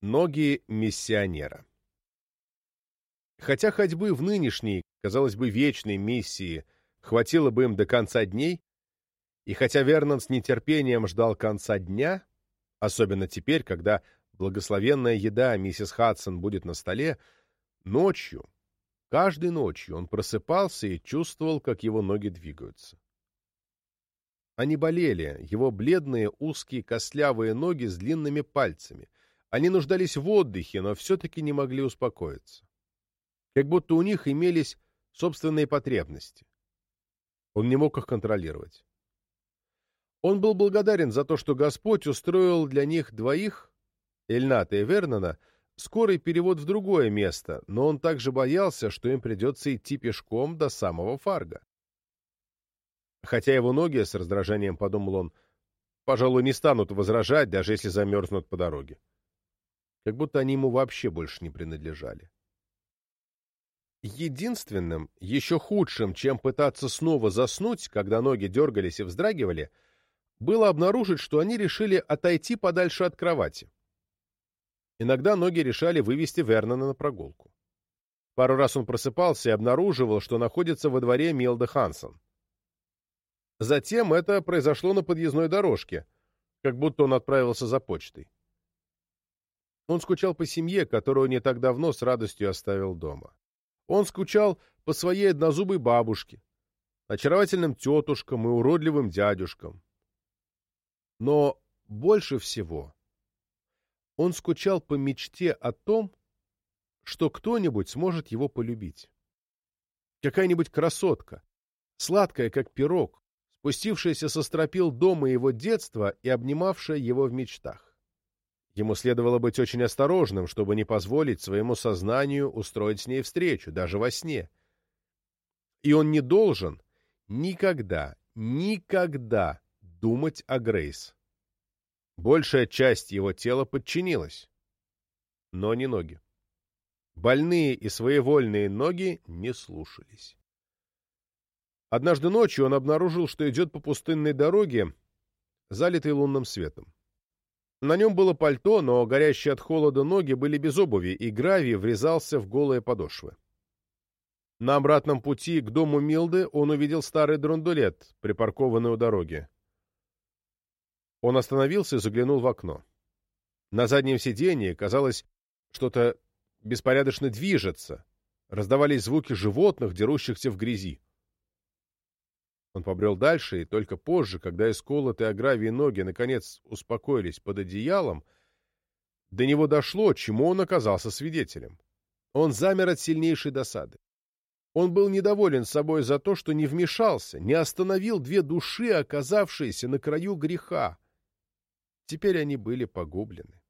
Ноги миссионера Хотя ходьбы в нынешней, казалось бы, вечной миссии хватило бы им до конца дней, и хотя Вернон с нетерпением ждал конца дня, особенно теперь, когда благословенная еда миссис Хадсон будет на столе, ночью, каждой ночью он просыпался и чувствовал, как его ноги двигаются. Они болели, его бледные, узкие, костлявые ноги с длинными пальцами. Они нуждались в отдыхе, но все-таки не могли успокоиться. Как будто у них имелись собственные потребности. Он не мог их контролировать. Он был благодарен за то, что Господь устроил для них двоих, Эльната и Вернона, скорый перевод в другое место, но он также боялся, что им придется идти пешком до самого Фарга. Хотя его ноги, с раздражением подумал он, пожалуй, не станут возражать, даже если замерзнут по дороге. Как будто они ему вообще больше не принадлежали. Единственным, еще худшим, чем пытаться снова заснуть, когда ноги дергались и вздрагивали — было обнаружить, что они решили отойти подальше от кровати. Иногда ноги решали вывести Вернона на прогулку. Пару раз он просыпался и обнаруживал, что находится во дворе Милда Хансон. Затем это произошло на подъездной дорожке, как будто он отправился за почтой. Он скучал по семье, которую не так давно с радостью оставил дома. Он скучал по своей однозубой бабушке, очаровательным тетушкам и уродливым дядюшкам, но больше всего он скучал по мечте о том, что кто-нибудь сможет его полюбить. Какая-нибудь красотка, сладкая, как пирог, спустившаяся со стропил дома его детства и обнимавшая его в мечтах. Ему следовало быть очень осторожным, чтобы не позволить своему сознанию устроить с ней встречу, даже во сне. И он не должен никогда, никогда думать о Грейс. Большая часть его тела подчинилась, но не ноги. Больные и своевольные ноги не слушались. Однажды ночью он обнаружил, что идет по пустынной дороге, залитой лунным светом. На нем было пальто, но горящие от холода ноги были без обуви, и гравий врезался в голые подошвы. На обратном пути к дому Милды он увидел старый драндулет, припаркованный у дороги. Он остановился и заглянул в окно. На заднем сиденье, казалось, что-то беспорядочно движется. Раздавались звуки животных, дерущихся в грязи. Он побрел дальше, и только позже, когда исколотые о ноги наконец успокоились под одеялом, до него дошло, чему он оказался свидетелем. Он замер от сильнейшей досады. Он был недоволен собой за то, что не вмешался, не остановил две души, оказавшиеся на краю греха. Теперь они были погублены.